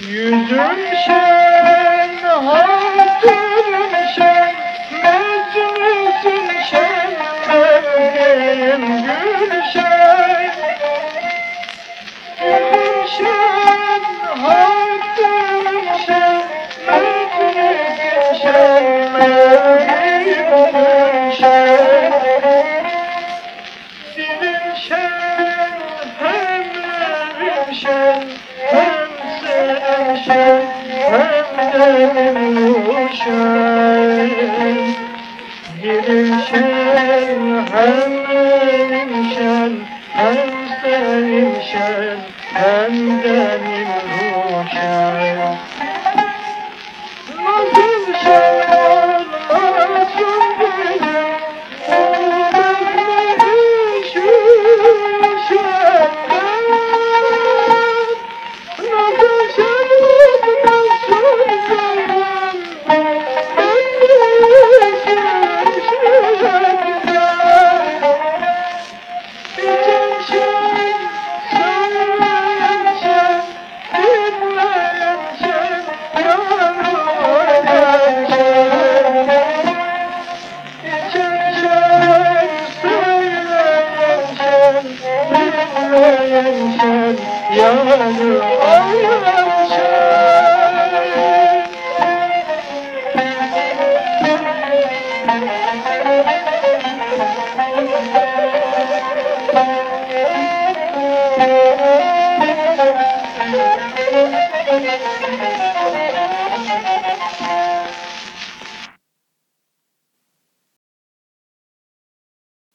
Yüzüm şen, evim şen, hem senin şen, hem şen, hem evim şen, hem senin şen, Yanır ayran şen